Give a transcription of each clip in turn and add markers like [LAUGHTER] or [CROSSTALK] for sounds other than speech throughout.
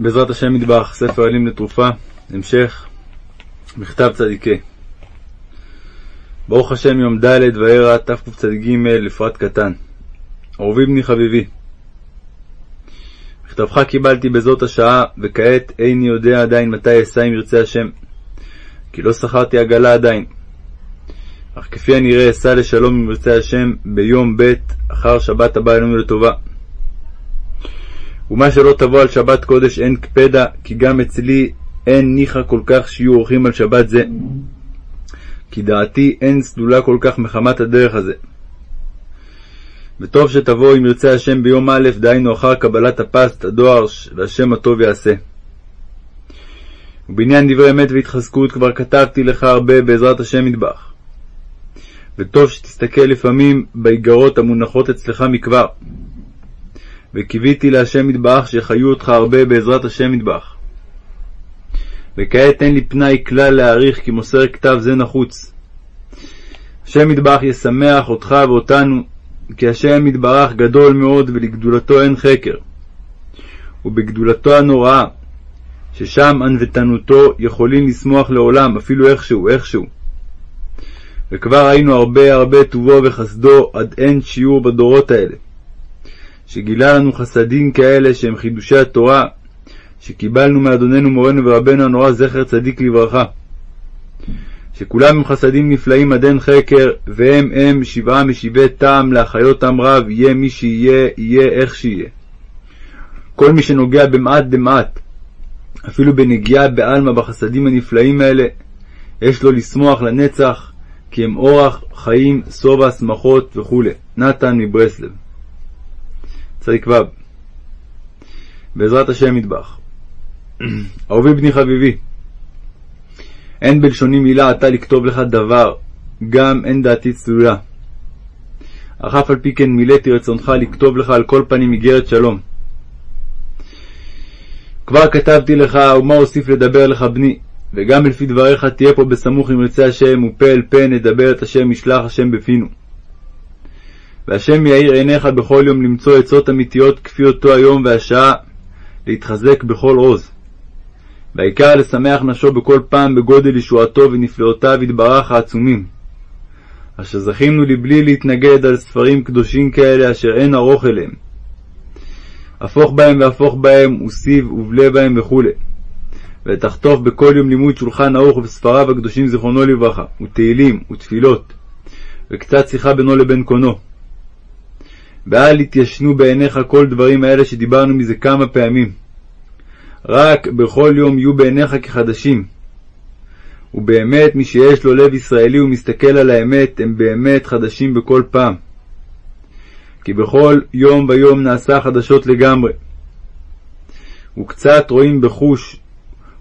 בעזרת השם מטבח, ספר אלים לתרופה, המשך, מכתב צדיקי. ברוך השם יום ד' וארע תקצ"ג לפרט קטן. אהובי בני חביבי, מכתבך קיבלתי בזאת השעה, וכעת איני יודע עדיין מתי אשא אם ירצה השם, כי לא שכרתי עגלה עדיין. אך כפי הנראה אסע לשלום אם ירצה השם ביום ב' אחר שבת הבא אלינו לטובה. ומה שלא תבוא על שבת קודש אין קפדה, כי גם אצלי אין ניחא כל כך שיהיו אורחים על שבת זה. כי דעתי אין סלולה כל כך מחמת הדרך הזה. וטוב שתבוא אם ירצה השם ביום א', דהיינו אחר קבלת הפסט, הדואר, והשם הטוב יעשה. ובעניין דברי אמת והתחזקות כבר כתבתי לך הרבה בעזרת השם מטבח. וטוב שתסתכל לפעמים באיגרות המונחות אצלך מכבר. וקיוויתי להשם מטבח שיחיו אותך הרבה בעזרת השם מטבח. וכעת אין לי פנאי כלל להעריך כי מוסר כתב זה נחוץ. השם מטבח ישמח אותך ואותנו, כי השם יתברך גדול מאוד ולגדולתו אין חקר. ובגדולתו הנוראה, ששם ענוותנותו יכולים לשמוח לעולם, אפילו איכשהו, איכשהו. וכבר ראינו הרבה הרבה טובו וחסדו עד אין שיעור בדורות האלה. שגילה לנו חסדים כאלה שהם חידושי התורה, שקיבלנו מאדוננו מורנו ורבנו הנורא זכר צדיק לברכה. שכולם הם חסדים נפלאים עד אין חקר, והם הם שבעה משיבי טעם להחיות עם רב, יהיה מי שיהיה, יהיה איך שיהיה. כל מי שנוגע במעט דמעט, אפילו בנגיעה בעלמא בחסדים הנפלאים האלה, יש לו לשמוח לנצח, כי הם אורח, חיים, שובע, שמחות וכו'. נתן מברסלב. צדיק ו' בעזרת השם מטבח. [CLEARS THROAT] אהובי בני חביבי, אין בלשוני מילה עתה לכתוב לך דבר, גם אין דעתי צלולה. אך אף על פי כן מילאתי רצונך לכתוב לך על כל פנים איגרת שלום. כבר כתבתי לך, ומה אוסיף לדבר לך בני, וגם לפי דבריך תהיה פה בסמוך עם רצי השם, ופה אל פה נדבר את השם, ישלח השם בפינו. והשם יאיר עיניך בכל יום למצוא עצות אמיתיות כפי אותו היום והשעה, להתחזק בכל עוז. והעיקר לשמח נפשו בכל פעם בגודל ישועתו ונפלאותיו יתברך העצומים. אשר זכינו לבלי להתנגד על ספרים קדושים כאלה אשר אין ארוך אליהם. הפוך בהם והפוך בהם, וסיב ובלה בהם וכו'. ותחטוף בכל יום לימוד שולחן ערוך וספריו הקדושים זיכרונו לברכה, ותהילים ותפילות, וקצת שיחה בינו לבין קונו. ואל יתיישנו בעיניך כל דברים האלה שדיברנו מזה כמה פעמים. רק בכל יום יהיו בעיניך כחדשים. ובאמת מי שיש לו לב ישראלי ומסתכל על האמת, הם באמת חדשים בכל פעם. כי בכל יום ויום נעשה חדשות לגמרי. וקצת רואים בחוש,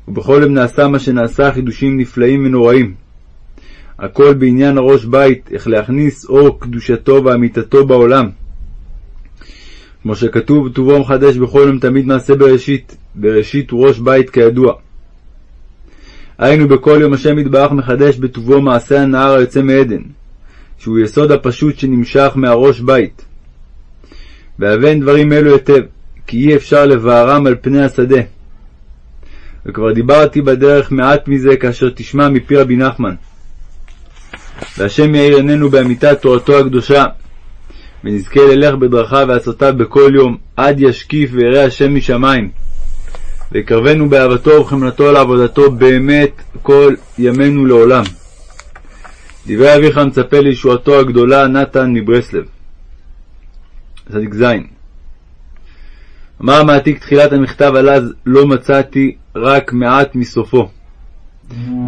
ובכל יום נעשה מה שנעשה חידושים נפלאים ונוראים. הכל בעניין הראש בית, איך להכניס אור קדושתו ואמיתתו בעולם. כמו שכתוב, טובו מחדש בכל יום תמיד מעשה בראשית, בראשית הוא ראש בית כידוע. היינו בכל יום השם יתברך מחדש בטובו מעשה הנהר היוצא מעדן, שהוא יסוד הפשוט שנמשך מהראש בית. והבן דברים אלו היטב, כי אי אפשר לבערם על פני השדה. וכבר דיברתי בדרך מעט מזה כאשר תשמע מפי רבי נחמן. והשם יאיר עינינו באמיתת תורתו הקדושה, ונזכה ללך בדרכיו ועצותיו בכל יום, עד ישקיף וירא השם משמיים. ויקרבנו באהבתו ובחמלתו לעבודתו באמת כל ימינו לעולם. דברי אביך מצפה לישועתו הגדולה, נתן מברסלב. צדיק ז. אמר מעתיק תחילת המכתב על אז לא מצאתי רק מעט מסופו.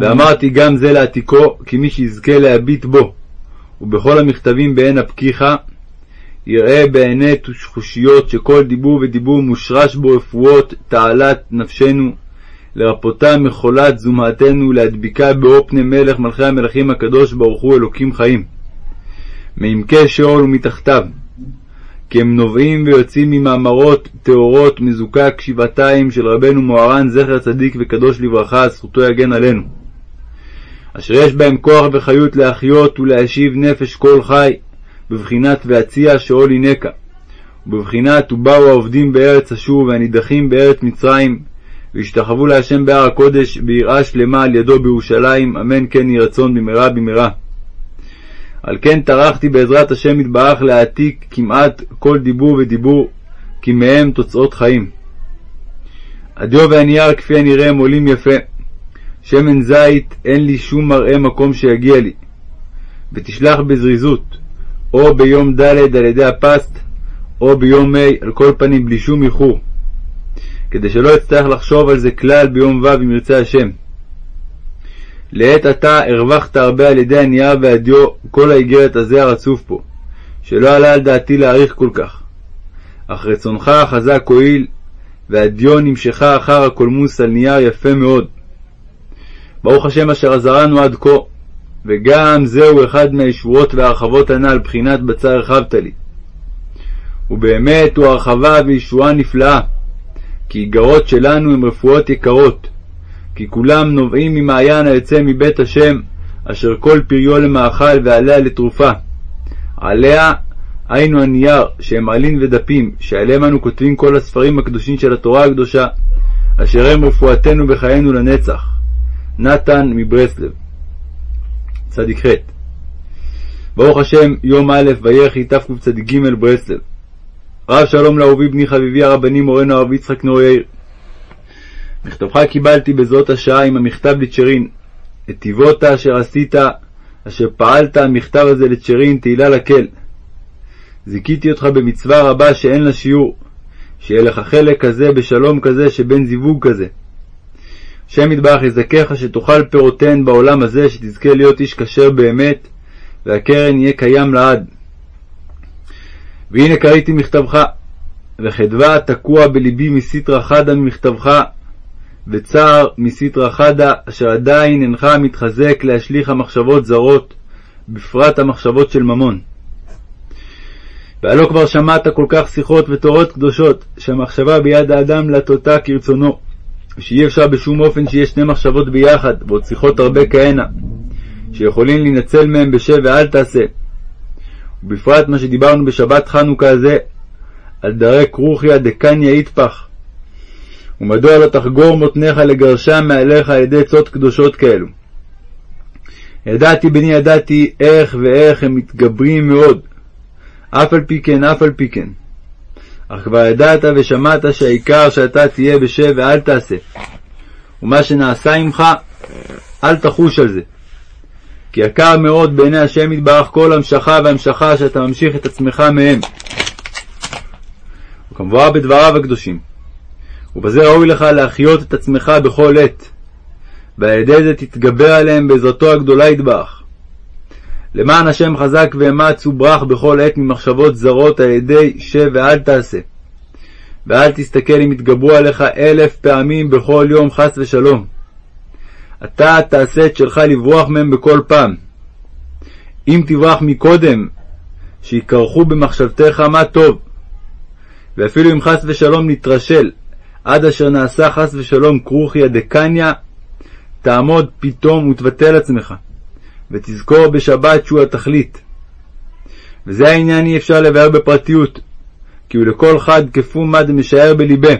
ואמרתי גם זה לעתיקו, כי מי שיזכה להביט בו, ובכל המכתבים בעין הפקיחה, יראה בעיני חושיות שכל דיבור ודיבור מושרש בו רפואות תעלת נפשנו, לרפותה מחולת זומעתנו, להדביקה באור פני מלך מלכי המלכים הקדוש ברוך הוא אלוקים חיים. מעמקי שאול ומתחתיו, כי הם נובעים ויוצאים ממאמרות טהורות מזוקק שבעתיים של רבנו מוהר"ן זכר צדיק וקדוש לברכה, זכותו יגן עלינו. אשר יש בהם כוח וחיות להחיות ולהשיב נפש כל חי, בבחינת והציע שאול הינקה, ובבחינת ובאו העובדים בארץ אשור והנידחים בארץ מצרים, והשתחוו להשם בהר הקודש ביראה שלמה על ידו בירושלים, אמן כן יהי רצון במהרה במהרה. על כן טרחתי בעזרת השם יתברך להעתיק כמעט כל דיבור ודיבור, כי מהם תוצאות חיים. הדיו והנייר כפי הנראה הם עולים יפה. שמן זית אין לי שום מראה מקום שיגיע לי. ותשלח בזריזות, או ביום ד' על ידי הפסט, או ביום ה', על כל פנים בלי שום איחור, כדי שלא אצטרך לחשוב על זה כלל ביום ו' אם ירצה השם. לעת עתה הרווחת הרבה על ידי הנייר והדיו כל האיגרת הזה הרצוף פה, שלא עלה על דעתי להאריך כל כך. אך רצונך החזק הועיל, והדיו נמשכה אחר הקולמוס על נייר יפה מאוד. ברוך השם אשר עזרנו עד כה, וגם זהו אחד מהישועות וההרחבות הנ"ל, בחינת בצר הרחבת לי. ובאמת הוא הרחבה וישועה נפלאה, כי איגרות שלנו הן רפואות יקרות, כי כולם נובעים ממעיין היוצא מבית השם, אשר כל פריו למאכל ועליה לתרופה. עליה היינו הנייר, שהם עלין ודפים, שעליהם אנו כותבים כל הספרים הקדושים של התורה הקדושה, אשר הם רפואתנו וחיינו לנצח. נתן מברסלב צדיק ח' ברוך השם, יום א' ויחי תקצ"ג ברסלב. רב שלום לאהובי בני חביבי הרבני מורנו הרב יצחק נור יאיר. מכתבך קיבלתי בזאת השעה עם המכתב לצ'רין. את טיבות אשר עשית, אשר פעלת המכתב הזה לצ'רין, תהילה לקל. זיכיתי אותך במצווה רבה שאין לה שיעור, שיהיה לך חלק כזה בשלום כזה שבין זיווג כזה. השם יתברך יזכך שתאכל פירותיהן בעולם הזה, שתזכה להיות איש כשר באמת, והקרן יהיה קיים לעד. והנה קראתי מכתבך, וחדווה תקוע בלבי מסיתרא חדא ממכתבך, וצער מסיתרא חדא, אשר עדיין אינך מתחזק להשליך המחשבות זרות, בפרט המחשבות של ממון. והלא כבר שמעת כל כך שיחות ותורות קדושות, שהמחשבה ביד האדם לטוטה כרצונו, ושאי אפשר בשום אופן שיהיה שני מחשבות ביחד, ועוד שיחות הרבה כהנה, שיכולים להינצל מהם בשב ואל תעשה. ובפרט מה שדיברנו בשבת חנוכה הזה, על דרי כרוכיה דקניה יטפח. ומדוע לא תחגור מותניך לגרשם מעליך על ידי עצות קדושות כאלו. ידעתי בני ידעתי איך ואיך הם מתגברים מאוד, אף על פי כן, אף על פי כן. אך כבר ידעת ושמעת שהעיקר שאתה תהיה בשב ואל תעשה. ומה שנעשה עמך, אל תחוש על זה. כי יקר מאוד בעיני השם יתברך כל המשכה והמשכה שאתה ממשיך את עצמך מהם. וכמבואר בדבריו הקדושים. ובזה ראוי לך להחיות את עצמך בכל עת, ועל ידי זה תתגבר עליהם בעזרתו הגדולה יתברך. למען השם חזק ואמץ וברח בכל עת ממחשבות זרות על ידי שב ואל תעשה. ואל תסתכל אם יתגברו עליך אלף פעמים בכל יום חס ושלום. אתה תעשה את שלך לברוח מהם בכל פעם. אם תברח מקודם, שיקרחו במחשבתך מה טוב. ואפילו אם חס ושלום נתרשל, עד אשר נעשה חס ושלום כרוכיה דקניה, תעמוד פתאום ותבטל עצמך. ותזכור בשבת שהוא התכלית. וזה העניין אי אפשר לבאר בפרטיות, כי הוא לכל חד כפומה דמשער בלבה.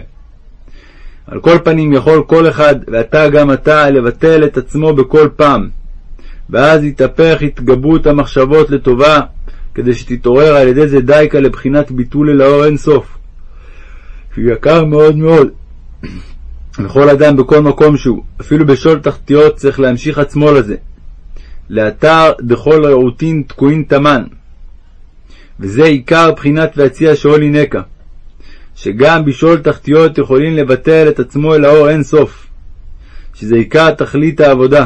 על כל פנים יכול כל אחד, ואתה גם אתה, לבטל את עצמו בכל פעם, ואז יתהפך התגברות המחשבות לטובה, כדי שתתעורר על ידי זה דייקה לבחינת ביטול אל האור אין סוף. שהוא יקר מאוד מאוד. [COUGHS] לכל אדם בכל מקום שהוא, אפילו בשול תחתיות צריך להמשיך עצמו לזה. לאתר דכל רעותין תקועין תמן. וזה עיקר בחינת והציע שאול הינקה, שגם בשאול תחתיות יכולים לבטל את עצמו אל האור אין סוף, שזה עיקר תכלית העבודה.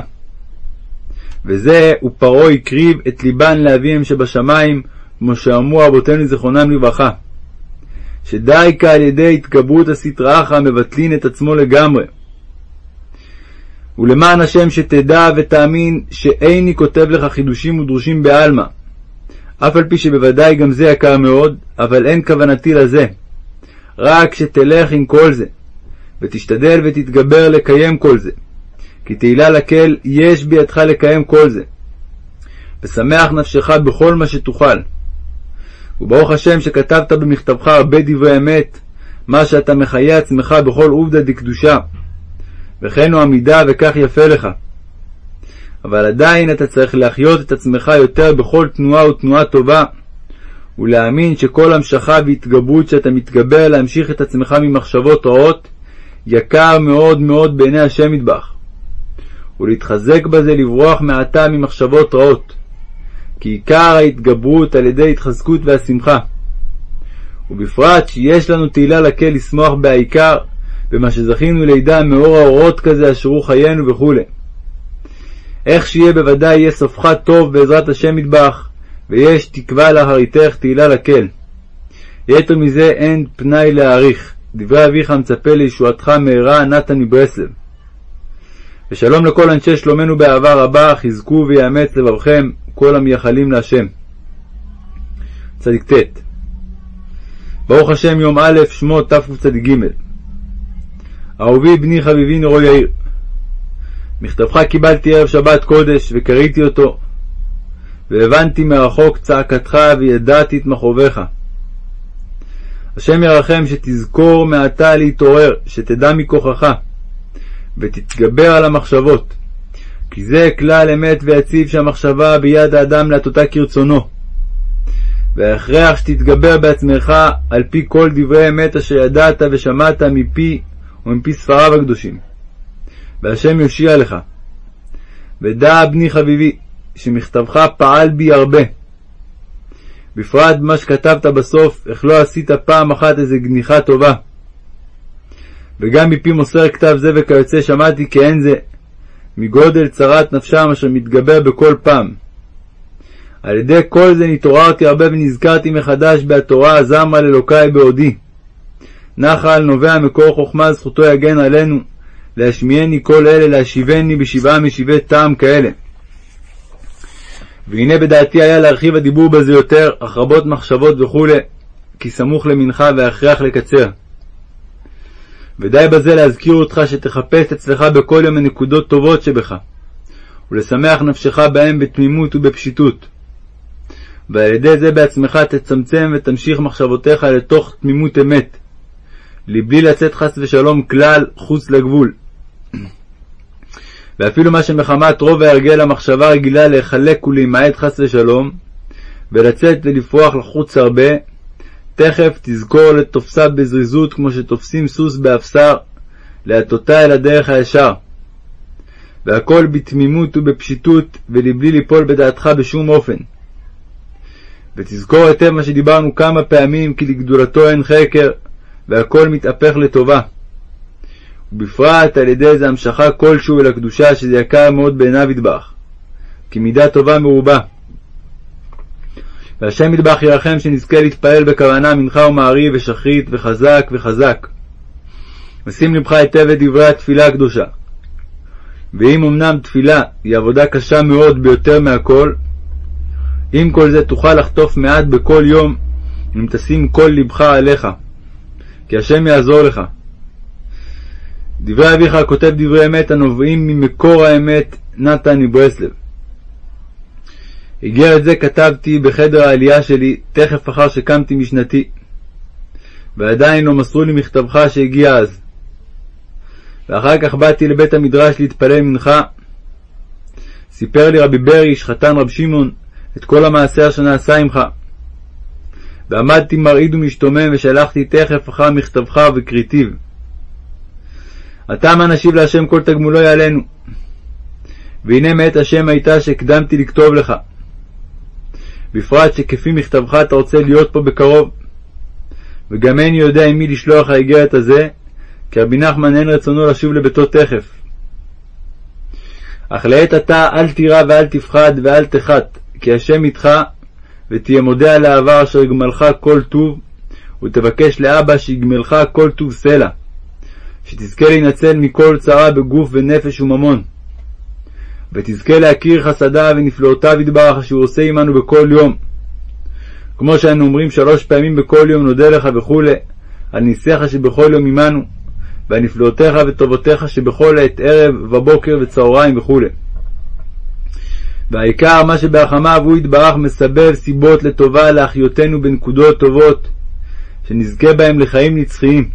וזה ופרעה הקריב את ליבן לאביהם שבשמיים, כמו שאמרו אבותינו זיכרונם לברכה. שדייקה על ידי התגברות הסטרא אחרא מבטלין את עצמו לגמרי. ולמען השם שתדע ותאמין שאיני כותב לך חידושים ודרושים בעלמא. אף על פי שבוודאי גם זה יקר מאוד, אבל אין כוונתי לזה. רק שתלך עם כל זה, ותשתדל ותתגבר לקיים כל זה. כי תהילה לקל יש בידך לקיים כל זה. ושמח נפשך בכל מה שתוכל. וברוך השם שכתבת במכתבך הרבה דברי אמת, מה שאתה מחיה עצמך בכל עובדא דקדושה. וכן הוא עמידה וכך יפה לך. אבל עדיין אתה צריך להחיות את עצמך יותר בכל תנועה ותנועה טובה, ולהאמין שכל המשכה והתגברות שאתה מתגבר להמשיך את עצמך ממחשבות רעות, יקר מאוד מאוד בעיני השם מטבח. ולהתחזק בזה לברוח מעתה ממחשבות רעות, כי עיקר ההתגברות על ידי התחזקות והשמחה. ובפרט שיש לנו תהילה לקל לשמוח בעיקר, במה שזכינו לידע מאור האורות כזה אשרו חיינו וכו'. איך שיהיה בוודאי יהיה סופך טוב בעזרת השם מטבח, ויש תקווה לאחריתך תהילה לקל. יתר מזה אין פנאי להעריך, דברי אביך מצפה לישועתך מהרה נתן מברסלב. ושלום לכל אנשי שלומנו באהבה רבה, חזקו ויאמץ לבבכם כל המייחלים להשם. צדיק ט. ברוך השם יום א', שמות תקצ"ג. אהובי בני חביבי נרו יאיר. מכתבך קיבלתי ערב שבת קודש, וקראתי אותו, והבנתי מרחוק צעקתך, וידעתי את מכאוביך. השם ירחם שתזכור מעתה להתעורר, שתדע מכוחך, ותתגבר על המחשבות, כי זה כלל אמת ויציב שהמחשבה ביד האדם להטוטה כרצונו. וההכרח שתתגבר בעצמך על פי כל דברי אמת אשר ידעת ושמעת מפי ומפי ספריו הקדושים. והשם יושיע לך. ודע בני חביבי, שמכתבך פעל בי הרבה. בפרט מה שכתבת בסוף, איך לא עשית פעם אחת איזה גניחה טובה. וגם מפי מוסר כתב זה וכיוצא שמעתי כי אין זה, מגודל צרת נפשם אשר מתגבר בכל פעם. על ידי כל זה נתעוררתי הרבה ונזכרתי מחדש בהתורה הזמה לאלוקי בעודי. נחל נובע מקור חוכמה זכותו יגן עלינו, להשמיעני כל אלה, להשיבני בשבעה משיבי טעם כאלה. והנה בדעתי היה להרחיב הדיבור בזה יותר, אך רבות מחשבות וכו', כי סמוך למנחה והכרח לקצר. ודי בזה להזכיר אותך שתחפש אצלך בכל יום הנקודות טובות שבך, ולשמח נפשך בהם בתמימות ובפשיטות. ועל ידי זה בעצמך תצמצם ותמשיך מחשבותיך לתוך תמימות אמת, לבלי לצאת חס ושלום כלל חוץ לגבול. [CLEARS THROAT] ואפילו מה שמחמת רוב ההרגל המחשבה רגילה להיחלק ולהימעט חס ושלום, ולצאת ולפרוח לחוץ הרבה, תכף תזכור לתופסה בזריזות כמו שתופסים סוס באפסר, להטוטה אל הדרך הישר. והכל בתמימות ובפשיטות, ולבלי ליפול בדעתך בשום אופן. ותזכור היטב מה שדיברנו כמה פעמים, כי לגדולתו אין חקר, והכל מתהפך לטובה. ובפרט על ידי איזה המשכה כלשהו אל הקדושה, שזה יקר מאוד בעיניו ידבח, כי מידה טובה מרובה. והשם ידבח ירחם שנזכה להתפעל בכוונה מנחה ומעריב ושחרית וחזק וחזק. ושים לבך היטב את דברי התפילה הקדושה. ואם אמנם תפילה היא עבודה קשה מאוד ביותר מהכל, עם כל זה תוכל לחטוף מעט בכל יום, אם תשים כל לבך עליך, כי השם יעזור לך. דברי אביך כותב דברי אמת הנובעים ממקור האמת נתן מברסלב. איגרת זה כתבתי בחדר העלייה שלי תכף אחר שקמתי משנתי, ועדיין לא מסרו לי מכתבך שהגיע אז. ואחר כך באתי לבית המדרש להתפלל מנחה. סיפר לי רבי ברי, חתן רב שמעון, את כל המעשה אשר נעשה עמך. ועמדתי מרעיד ומשתומם, ושלחתי תכף אחר מכתבך וקריטיב. עתה מה נשיב להשם כל תגמולו יעלנו. והנה מאת השם הייתה שהקדמתי לכתוב לך. בפרט שכפי מכתבך אתה רוצה להיות פה בקרוב. וגם איני יודע עם מי לשלוח האיגרת הזה, כי רבי נחמן אין רצונו לשוב לביתו תכף. אך לעת עתה אל תירא ואל תפחד ואל תחת, כי השם איתך, ותהיה מודה על העבר אשר יגמלך כל טוב, ותבקש לאבא שיגמלך כל טוב סלע, שתזכה להינצל מכל צרה בגוף ונפש וממון. ותזכה להכיר חסדיו ונפלאותיו יתברך אשר עושה עמנו בכל יום. כמו שאנו אומרים שלוש פעמים בכל יום נודה לך וכולי, על ניסיך שבכל יום עמנו, ועל נפלאותיך וטובותיך שבכל עת ערב ובוקר וצהריים וכולי. והעיקר מה שברחמיו הוא יתברך מסבב סיבות לטובה להחיותנו בנקודות טובות, שנזכה בהם לחיים נצחיים.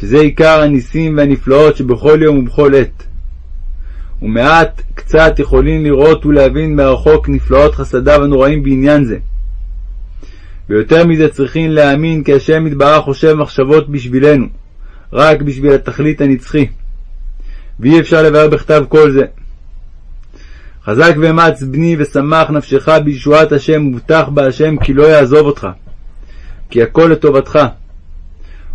שזה עיקר הניסים והנפלאות שבכל יום ובכל עת. ומעט קצת יכולים לראות ולהבין מרחוק נפלאות חסדיו הנוראים בעניין זה. ויותר מזה צריכים להאמין כי השם יתברך חושב מחשבות בשבילנו, רק בשביל התכלית הנצחי. ואי אפשר לבאר בכתב כל זה. חזק ואמץ בני ושמח נפשך בישועת השם ובטח בה השם כי לא יעזוב אותך. כי הכל לטובתך.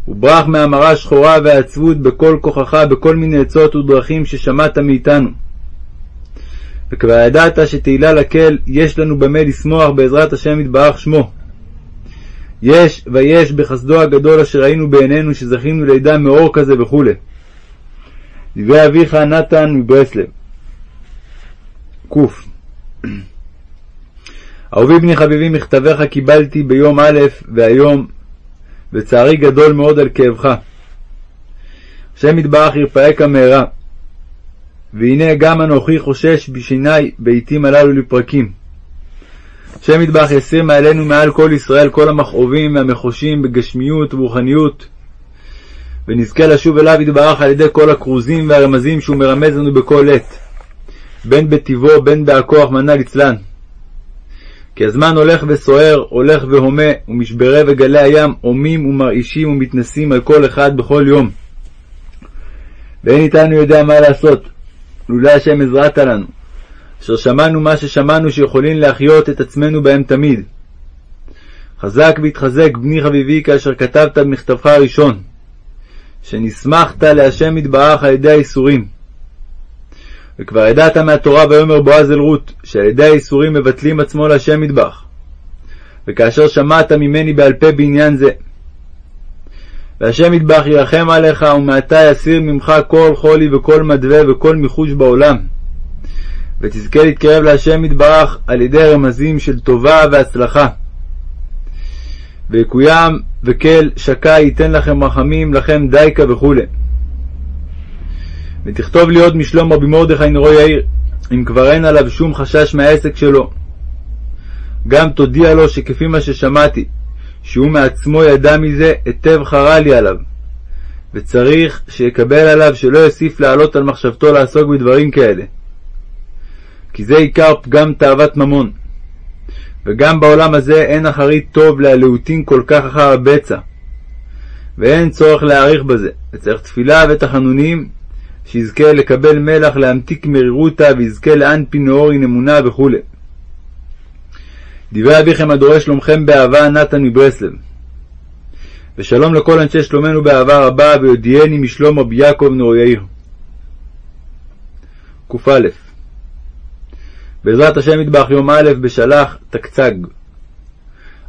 וברח מהמרה שחורה והעצבות בכל כוחך בכל מיני עצות ודרכים ששמעת מאיתנו. וכבר ידעת שתהילה לקל יש לנו במה לשמוח בעזרת השם יתברך שמו. יש ויש בחסדו הגדול אשר ראינו בעינינו שזכינו לידע מאור כזה וכו'. דברי אביך נתן מברסלב ק. אהובי בני חביבי מכתביך קיבלתי ביום א' והיום, וצערי גדול מאוד על כאבך. השם יתברך ירפאך מהרה. והנה גם אנוכי חושש בשיני בעתים הללו לפרקים. השם יתברך יסיר מעלינו מעל כל ישראל כל המכאובים והמחושים בגשמיות וברוחניות, ונזכה לשוב אליו יתברך על ידי כל הכרוזים והרמזים שהוא מרמז לנו בכל עת, בין בטיבו בין בהכוח מנה לצלן. כי הזמן הולך וסוער, הולך והומה, ומשברי וגלי הים הומים ומרעישים ומתנסים על כל אחד בכל יום. ואין איתנו יודע מה לעשות, לולא השם עזרת לנו, אשר שמענו מה ששמענו שיכולים להחיות את עצמנו בהם תמיד. חזק והתחזק בני חביבי כאשר כתבת במכתבך הראשון, שנסמכת להשם יתברך על ידי האיסורים. וכבר ידעת מהתורה ויאמר בועז אל רות, שעל ידי האיסורים מבטלים עצמו להשם יתברך. וכאשר שמעת ממני בעל פה בעניין זה. והשם יתברך ירחם עליך, ומעתה יסיר ממך כל חולי וכל מדווה וכל מיחוש בעולם. ותזכה להתקרב להשם יתברך על ידי רמזים של טובה והצלחה. ויקוים וקל שקע ייתן לכם רחמים לכם דייקה וכו'. ותכתוב לי עוד משלום רבי מרדכי נרו יאיר, אם כבר אין עליו שום חשש מהעסק שלו. גם תודיע לו שכפי מה ששמעתי, שהוא מעצמו ידע מזה, היטב חרה לי עליו, וצריך שיקבל עליו שלא יוסיף להעלות על מחשבתו לעסוק בדברים כאלה. כי זה עיקר פגם תאוות ממון. וגם בעולם הזה אין אחרית טוב להלהוטין כל כך אחר הבצע. ואין צורך להאריך בזה, וצריך תפילה ותחנונים, שיזכה לקבל מלח להמתיק מרירותה, ויזכה לאנפי נאורין אמונה וכו'. דברי אביכם הדורש שלומכם באהבה נתן מברסלב. ושלום לכל אנשי שלומנו באהבה רבה, ויודיעני משלום רבי יעקב נור יאיר. קא בעזרת השם יטבח יום א' בשלח תקצג.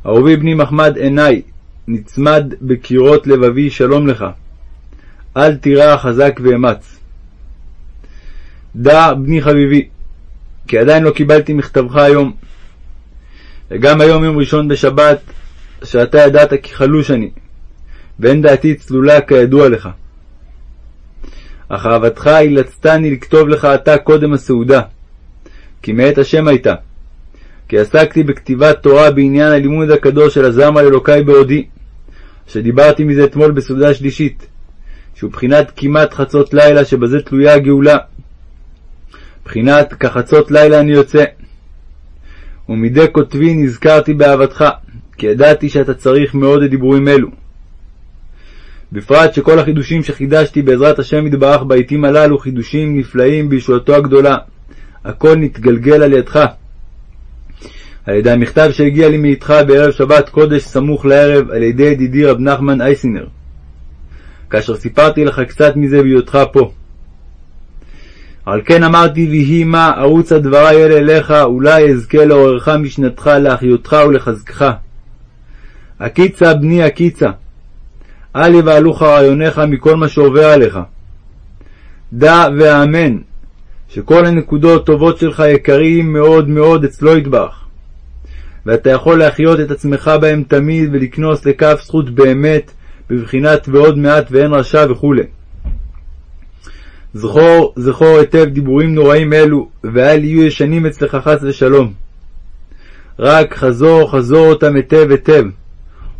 אהובי בני מחמד עיני, נצמד בקירות לבבי שלום לך. אל תירא חזק ואמץ. דע בני חביבי, כי עדיין לא קיבלתי מכתבך היום. וגם היום יום ראשון בשבת, שאתה ידעת כי חלוש אני, ואין דעתי צלולה כידוע לך. אך אהבתך אילצתני לכתוב לך עתה קודם הסעודה, כי מאת השם הייתה. כי עסקתי בכתיבת תורה בעניין הלימוד הקדוש של הזרם על אלוקי בעודי, שדיברתי מזה אתמול בסעודה שלישית, שהוא בחינת כמעט חצות לילה שבזה תלויה הגאולה. בחינת כחצות לילה אני יוצא. ומדי כותבי נזכרתי באהבתך, כי ידעתי שאתה צריך מאוד את דיבורים אלו. בפרט שכל החידושים שחידשתי בעזרת השם יתברך בעתים הללו חידושים נפלאים בישועתו הגדולה. הכל נתגלגל על ידך. על ידי המכתב שהגיע לי מאיתך בערב שבת קודש סמוך לערב על ידי ידידי רב נחמן אייסינר, כאשר סיפרתי לך קצת מזה בהיותך פה. על כן אמרתי ויהי מה ערוץ הדברי אלה אליך, אולי אזכה לעוררך משנתך, להחיותך ולחזקך. הקיצה בני הקיצה, אל יבהלוך רעיוניך מכל מה שעובר עליך. דע ואמן שכל הנקודות טובות שלך יקרים מאוד מאוד אצלו יטבח. ואתה יכול להחיות את עצמך בהם תמיד ולקנוס לכף זכות באמת, בבחינת ועוד מעט ואין רשע וכו'. זכור, זכור היטב דיבורים נוראים אלו, ואל יהיו ישנים אצלך חס ושלום. רק חזור חזור אותם היטב היטב,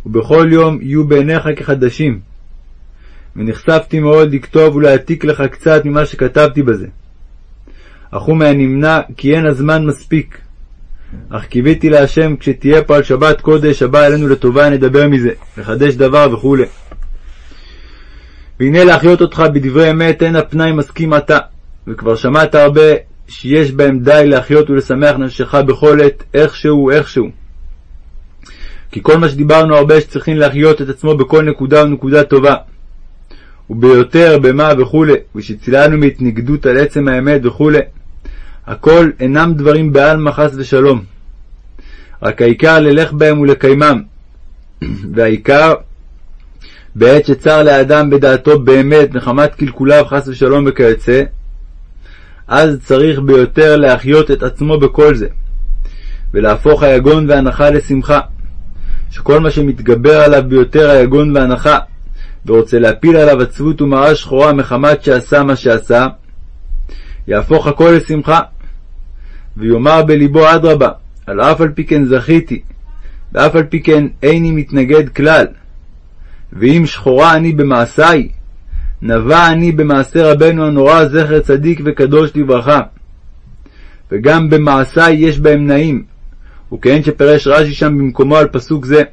ובכל יום יהיו בעיניך כחדשים. ונחשפתי מאוד לכתוב ולהעתיק לך קצת ממה שכתבתי בזה. אך הוא מהנמנע כי אין הזמן מספיק. אך קיוויתי להשם כשתהיה פה על שבת קודש הבא אלינו לטובה נדבר מזה, לחדש דבר וכו'. והנה להחיות אותך בדברי אמת אין הפנאי מסכים עתה, וכבר שמעת הרבה שיש בהם די להחיות ולשמח נפשך בכל עת, איכשהו איכשהו. כי כל מה שדיברנו הרבה שצריכים להחיות את עצמו בכל נקודה ונקודה טובה. וביותר במה וכו', ושצילנו מהתנגדות על עצם האמת וכו'. הכל אינם דברים בעלמא חס ושלום. רק העיקר ללך בהם ולקיימם. [CLEARS THROAT] והעיקר בעת שצר לאדם בדעתו באמת מחמת קלקוליו חס ושלום וכיוצא, אז צריך ביותר להחיות את עצמו בכל זה, ולהפוך היגון והנחה לשמחה, שכל מה שמתגבר עליו ביותר היגון והנחה, ורוצה להפיל עליו עצבות ומראה שחורה מחמת שעשה מה שעשה, יהפוך הכל לשמחה, ויאמר בלבו אדרבה, על אף על פי כן זכיתי, ואף על פי כן איני מתנגד כלל, ואם שחורה אני במעשיי, נבע אני במעשה רבנו הנורא זכר צדיק וקדוש לברכה. וגם במעשיי יש בהם נעים, וכן שפירש רש"י שם במקומו על פסוק זה.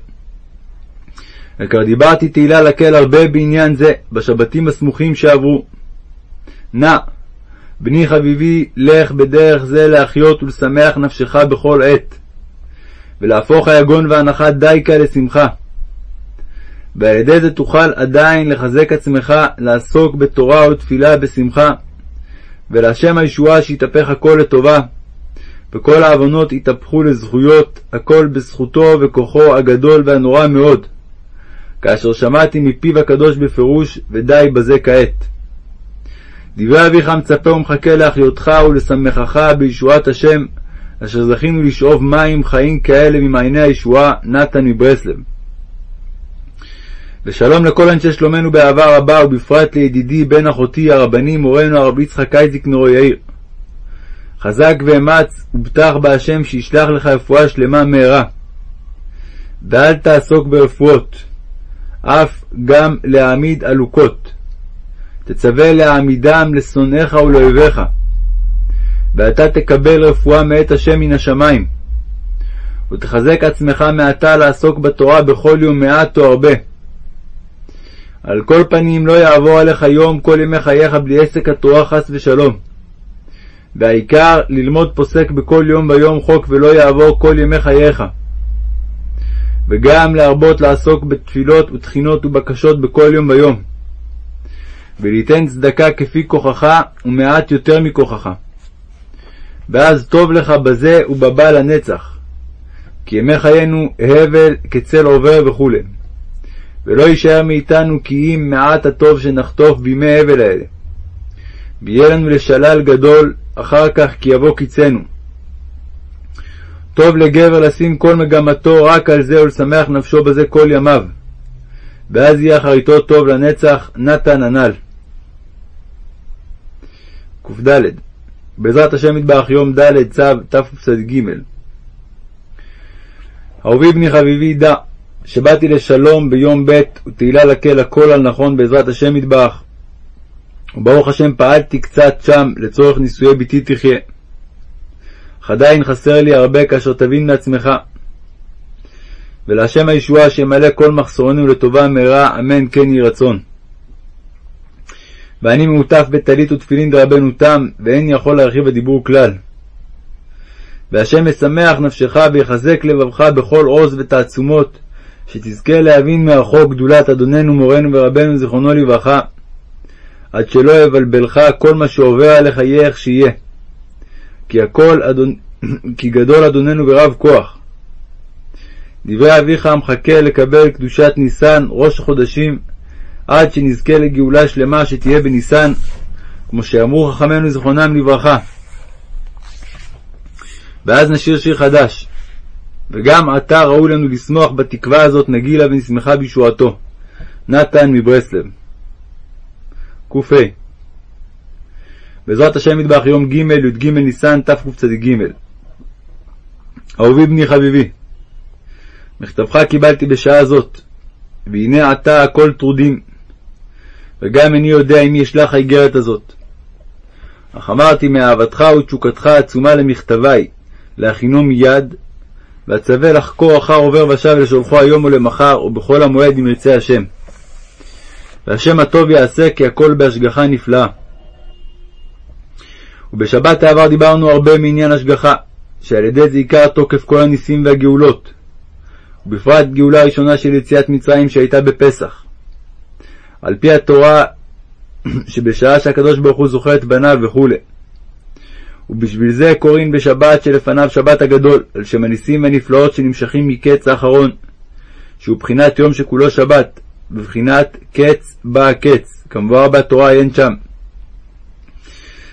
וכבר דיברתי תהילה לקהל הרבה בעניין זה, בשבתים הסמוכים שעברו. נא, בני חביבי, לך בדרך זה להחיות ולשמח נפשך בכל עת, ולהפוך היגון והנחה דייקה לשמחה. ועל ידי זה תוכל עדיין לחזק עצמך לעסוק בתורה ותפילה בשמחה, ולהשם הישועה שיתהפך הכל לטובה, וכל העוונות יתהפכו לזכויות, הכל בזכותו וכוחו הגדול והנורא מאוד, כאשר שמעתי מפיו הקדוש בפירוש, ודי בזה כעת. דברי אביך מצפה ומחכה להחיותך ולשמחך בישועת השם, אשר זכינו לשאוב מים חיים כאלה ממעייני הישועה, נתן מברסלב. ושלום לכל אנשי שלומנו באהבה רבה, ובפרט לידידי בן אחותי הרבני מורנו הרב יצחק אייזיק נורו יאיר. חזק ואמץ ובטח בהשם שישלח לך רפואה שלמה מהרה. ואל תעסוק ברפואות, אף גם להעמיד עלוקות. תצווה להעמידם לשונאיך ולאויביך. ואתה תקבל רפואה מאת השם מן השמיים. ותחזק עצמך מעתה לעסוק בתורה בכל יום מעט או הרבה. על כל פנים לא יעבור עליך יום כל ימי חייך בלי עסק התורה חס ושלום. והעיקר ללמוד פוסק בכל יום ויום חוק ולא יעבור כל ימי חייך. וגם להרבות לעסוק בתפילות ותחינות ובקשות בכל יום ויום. וליתן צדקה כפי כוחך ומעט יותר מכוחך. ואז טוב לך בזה ובבא לנצח. כי ימי חיינו הבל כצל עובר וכו'. ולא יישאר מאיתנו כי אם מעט הטוב שנחטוף בימי הבל האלה. ויהיה לנו לשלל גדול אחר כך כי יבוא קיצנו. טוב לגבר לשים כל מגמתו רק על זה ולשמח נפשו בזה כל ימיו. ואז יהיה אחריתו טוב לנצח, נתן הנ"ל. קד בעזרת השם יתברך יום ד' צו תקצ"ג אהובי בני חביבי דע שבאתי לשלום ביום ב' ותהילה לקל הכל על נכון בעזרת השם יתברך. וברוך השם פעלתי קצת שם לצורך נישואי בתי תחיה. אך עדיין חסר לי הרבה כאשר תבין מעצמך. ולהשם הישועה שימלא כל מחסורנו לטובה מהרה, אמן כן יהי רצון. ואני מעוטף בטלית ותפילין דרבנו תם, ואין יכול להרחיב הדיבור כלל. והשם ישמח נפשך ויחזק לבבך בכל עוז ותעצומות, שתזכה להבין מהרחוק גדולת אדוננו מורנו ורבנו זיכרונו לברכה, עד שלא יבלבלך כל מה שעובר עליך יהיה איך שיהיה. כי הכל אדון... [CLEARS THROAT] כי גדול אדוננו ורב כוח. דברי אביך המחכה לקבל קדושת ניסן, ראש החודשים, עד שנזכה לגאולה שלמה שתהיה בניסן, כמו שאמרו חכמינו זיכרונם לברכה. ואז נשיר שיר חדש. וגם עתה ראוי לנו לשמוח בתקווה הזאת נגילה ונשמחה בישועתו. נתן מברסלב. קה בעזרת השם יתברך יום ג' י"ג ניסן תקצ"ג אהובי בני חביבי, מכתבך קיבלתי בשעה זאת, והנה עתה הכל טרודים, וגם איני יודע אם ישלח האיגרת הזאת. אך אמרתי מאהבתך ותשוקתך העצומה למכתבי, להכינו מיד, ואצווה לחקור אחר עובר ושב לשולחו היום או למחר, או בכל המועד אם ירצה השם. והשם הטוב יעשה כי הכל בהשגחה נפלאה. ובשבת העבר דיברנו הרבה מעניין השגחה, שעל ידי זה עיקר תוקף כל הניסים והגאולות, ובפרט גאולה ראשונה של יציאת מצרים שהייתה בפסח. על פי התורה [CLEARS THROAT] שבשעה שהקדוש ברוך הוא זוכר את בניו וכו'. ובשביל זה קוראים בשבת שלפניו שבת הגדול, על שם הניסים והנפלאות שנמשכים מקץ האחרון, שהוא בחינת יום שכולו שבת, בבחינת קץ בא הקץ, כמבואר בתורה אין שם.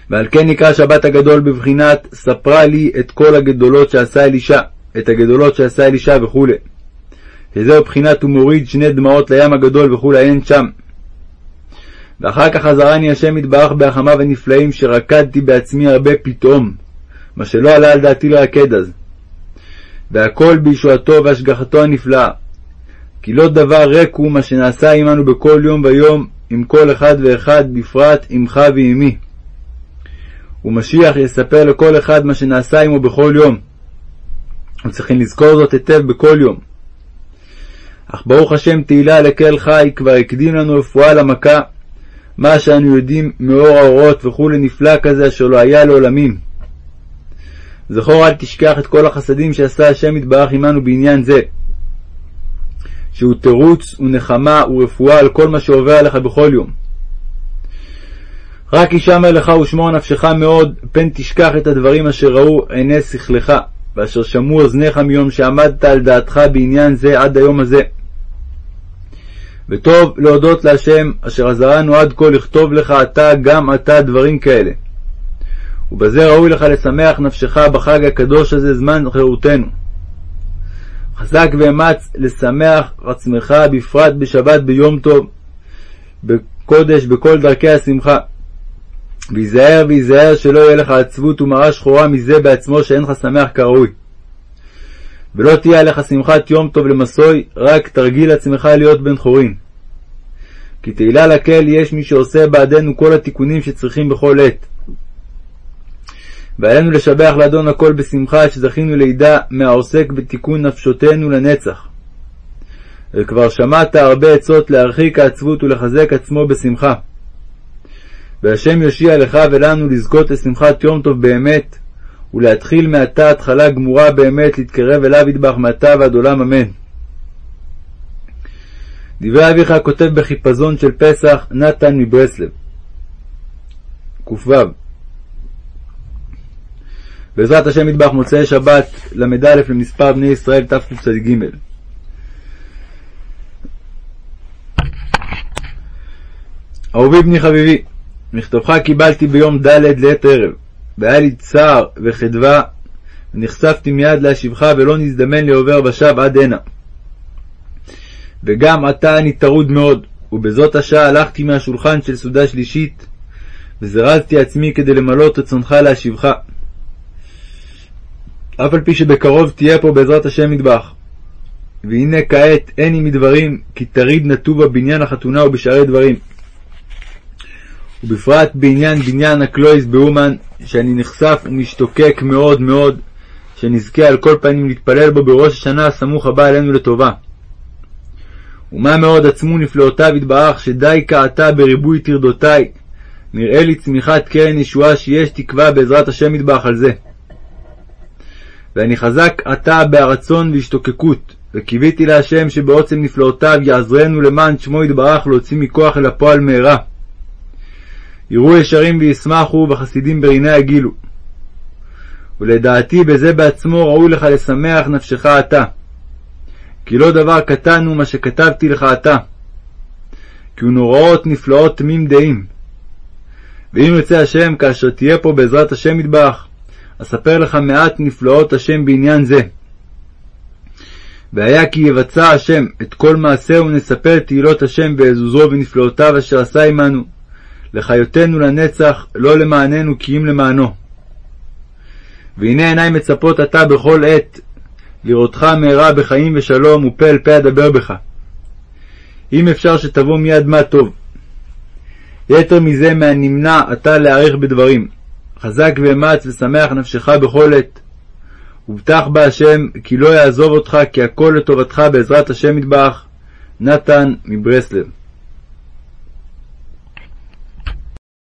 ועל כן נקרא שבת הגדול בבחינת ספרה לי את כל הגדולות שעשה אלישע, את הגדולות שעשה אלישע וכו'. שזהו בחינת הוא מוריד שני דמעות לים הגדול וכו' אין שם. ואחר כך עזרני השם יתברך בהחמיו הנפלאים שרקדתי בעצמי הרבה פתאום, מה שלא עלה על דעתי לרקד אז. והכל בישועתו והשגחתו הנפלאה. כי לא דבר ריק הוא מה שנעשה עמנו בכל יום ויום עם כל אחד ואחד, בפרט עמך ועמי. ומשיח יספר לכל אחד מה שנעשה עמו בכל יום. וצריכים לזכור זאת היטב בכל יום. אך ברוך השם תהילה לקהל חי, כבר הקדים לנו רפואה למכה, מה שאנו יודעים מאור האורות וכולי נפלא כזה אשר לא היה לעולמים. זכור אל תשכח את כל החסדים שעשה השם יתברך עמנו בעניין זה, שהוא תירוץ ונחמה ורפואה על כל מה שעובר עליך בכל יום. רק הישמר לך ושמור נפשך מאוד, פן תשכח את הדברים אשר ראו עיני שכלך, ואשר שמעו אוזניך מיום שעמדת על דעתך בעניין זה עד היום הזה. וטוב להודות להשם, אשר עזרנו עד כה לכתוב לך אתה גם אתה דברים כאלה. ובזה ראוי לך לשמח נפשך בחג הקדוש הזה זמן חירותנו. חזק ואמץ לשמח עצמך בפרט בשבת ביום טוב, בקודש בכל דרכי השמחה. ויזהר ויזהר שלא יהיה לך עצבות ומראה שחורה מזה בעצמו שאין לך שמח כראוי. ולא תהיה עליך שמחת יום טוב למסוי, רק תרגיל עצמך להיות בן חורין. כי תהילה לקהל יש מי שעושה בעדנו כל התיקונים שצריכים בכל עת. ועלינו לשבח לאדון הכל בשמחה שזכינו לידע מהעוסק בתיקון נפשותנו לנצח. וכבר שמעת הרבה עצות להרחיק העצבות ולחזק עצמו בשמחה. והשם יושיע לך ולנו לזכות לשמחת יום טוב באמת, ולהתחיל מעתה התחלה גמורה באמת להתקרב אליו ידבח מעתה ועד עולם אמן. דברי אביך כותב בחיפזון של פסח נתן מברסלב. ק"ו בעזרת השם ידבח מוצאי שבת ל"א למספר בני ישראל תקצ"ג אהובי בני חביבי, מכתבך קיבלתי ביום ד' לעת ערב, והיה לי צער וחדווה, ונחשפתי מיד להשיבך ולא נזדמן לי עובר ושב עד הנה. וגם עתה אני טרוד מאוד, ובזאת השעה הלכתי מהשולחן של סעודה שלישית, וזרזתי עצמי כדי למלא רצונך להשיבך. אף על פי שבקרוב תהיה פה בעזרת השם מטבח. והנה כעת אין עמי דברים, כי תריד נטו בבניין החתונה ובשערי דברים. ובפרט בעניין בניין הקלויס באומן, שאני נחשף ומשתוקק מאוד מאוד, שנזכה על כל פנים להתפלל בו בראש השנה הסמוך הבא עלינו לטובה. ומה מאוד עצמו נפלאותיו יתברך, שדי כעתה בריבוי טרדותי, נראה לי צמיחת קרן ישועה שיש תקווה בעזרת השם יתברך על זה. ואני חזק עתה בהרצון והשתוקקות, וקיוויתי להשם שבעוצם נפלאותיו יעזרנו למען שמו יתברך להוציא מכוח אל הפועל מהרה. יראו ישרים וישמחו, וחסידים ברינה יגילו. ולדעתי בזה בעצמו ראוי לך לשמח נפשך עתה. כי לא דבר קטן הוא מה שכתבתי לך עתה. כי הוא נוראות נפלאות תמים דעים. ואם ירצה השם, כאשר תהיה פה בעזרת השם יתברך, אספר לך מעט נפלאות השם בעניין זה. והיה כי יבצע השם את כל מעשהו נספר תהילות השם בעזוזו ונפלאותיו אשר עשה עמנו, לחיותנו לנצח, לא למעננו כי אם למענו. והנה עיני מצפות עתה בכל עת, לראותך מהרה בחיים ושלום, ופה אל פה אדבר בך. אם אפשר שתבוא מיד מה טוב. יתר מזה מהנמנע אתה להעריך בדברים. חזק ואמץ ושמח נפשך בכל עת. ובטח בהשם כי לא יעזוב אותך כי הכל לטובתך בעזרת השם יתברך. נתן מברסלב